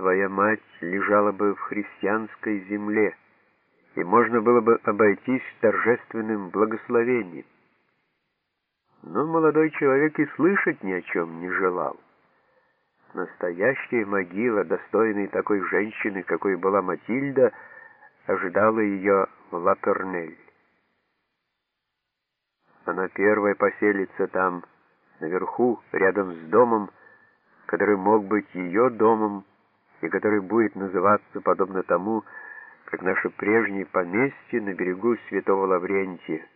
твоя мать лежала бы в христианской земле, и можно было бы обойтись торжественным благословением. Но молодой человек и слышать ни о чем не желал. Настоящая могила, достойная такой женщины, какой была Матильда, ожидала ее в Лапернель. Она первая поселится там, наверху, рядом с домом, который мог быть ее домом и который будет называться подобно тому, как наше прежнее поместье на берегу Святого Лаврентия.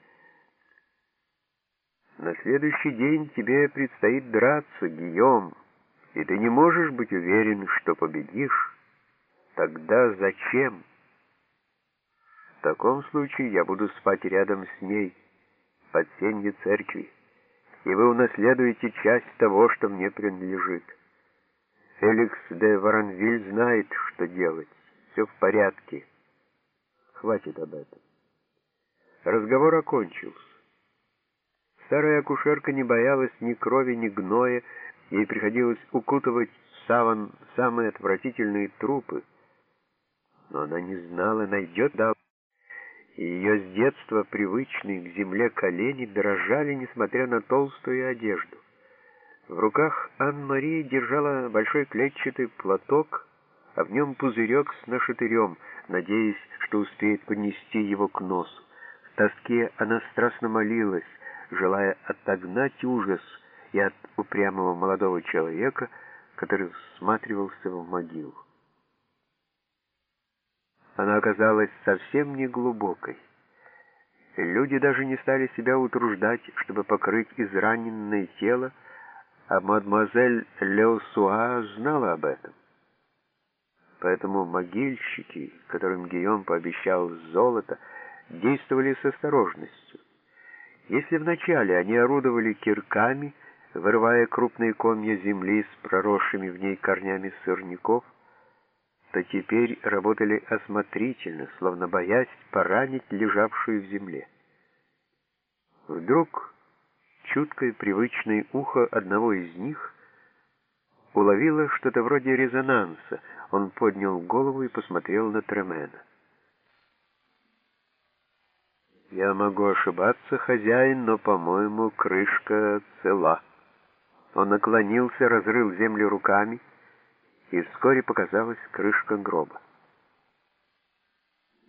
На следующий день тебе предстоит драться, Гийом, и ты не можешь быть уверен, что победишь. Тогда зачем? В таком случае я буду спать рядом с ней, под сенью церкви, и вы унаследуете часть того, что мне принадлежит. Феликс де Воронвиль знает, что делать. Все в порядке. Хватит об этом. Разговор окончился. Старая акушерка не боялась ни крови, ни гноя, ей приходилось укутывать в саван самые отвратительные трупы. Но она не знала, найдет да, и ее с детства привычные к земле колени дрожали, несмотря на толстую одежду. В руках Анн-Мария держала большой клетчатый платок, а в нем пузырек с нашатырем, надеясь, что успеет поднести его к носу. В тоске она страстно молилась, желая отогнать ужас и от упрямого молодого человека, который всматривался в могилу. Она оказалась совсем не глубокой. Люди даже не стали себя утруждать, чтобы покрыть израненное тело, а мадемуазель Леосуа знала об этом. Поэтому могильщики, которым Гийом пообещал золото, действовали с осторожностью. Если вначале они орудовали кирками, вырывая крупные комья земли с проросшими в ней корнями сорняков, то теперь работали осмотрительно, словно боясь поранить лежавшую в земле. Вдруг чуткое привычное ухо одного из них уловило что-то вроде резонанса. Он поднял голову и посмотрел на Тремена. «Я могу ошибаться, хозяин, но, по-моему, крышка цела». Он наклонился, разрыл землю руками, и вскоре показалась крышка гроба.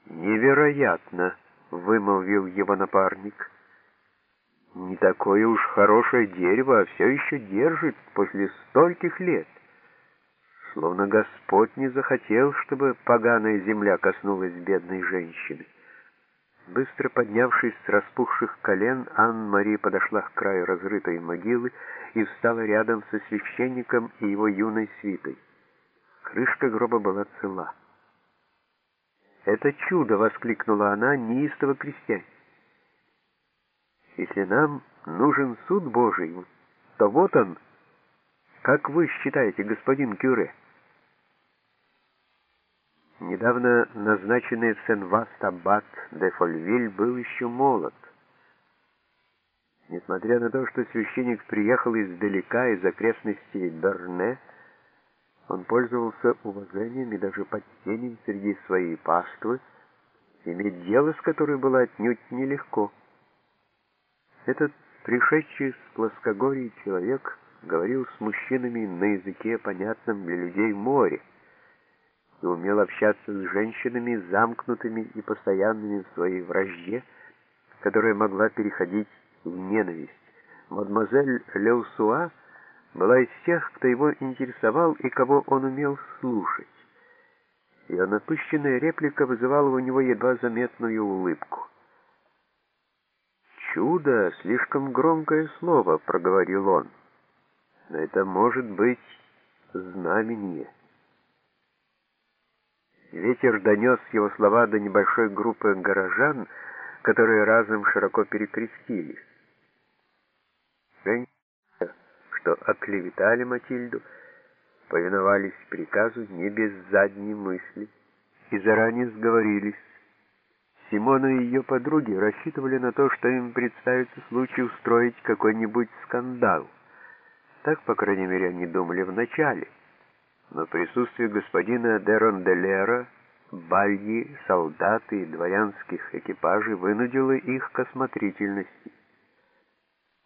«Невероятно!» — вымолвил его напарник — не такое уж хорошее дерево, а все еще держит после стольких лет. Словно Господь не захотел, чтобы поганая земля коснулась бедной женщины. Быстро поднявшись с распухших колен, Анна-Мария подошла к краю разрытой могилы и встала рядом со священником и его юной свитой. Крышка гроба была цела. «Это чудо!» — воскликнула она, неистово крестясь. Если нам нужен суд Божий, то вот он. Как вы считаете, господин Кюре? Недавно назначенный в Сен-Васт аббат де Фольвиль был еще молод. Несмотря на то, что священник приехал издалека, из окрестностей Берне, он пользовался уважением и даже почтением среди своей паствы, иметь дело с которой было отнюдь нелегко. Этот пришедший с плоскогорья человек говорил с мужчинами на языке, понятном для людей море, и умел общаться с женщинами, замкнутыми и постоянными в своей вражде, которая могла переходить в ненависть. Мадемуазель Леусуа была из тех, кто его интересовал и кого он умел слушать. Ее напыщенная реплика вызывала у него едва заметную улыбку. «Чудо — слишком громкое слово», — проговорил он. «Но это может быть знамение». Ветер донес его слова до небольшой группы горожан, которые разом широко перекрестились. Женщины, что оклеветали Матильду, повиновались приказу не без задней мысли и заранее сговорились, Симона и ее подруги рассчитывали на то, что им представится случай устроить какой-нибудь скандал. Так, по крайней мере, они думали вначале. но присутствие господина де Ронделера, бальи, солдаты и дворянских экипажей вынудило их к осмотрительности.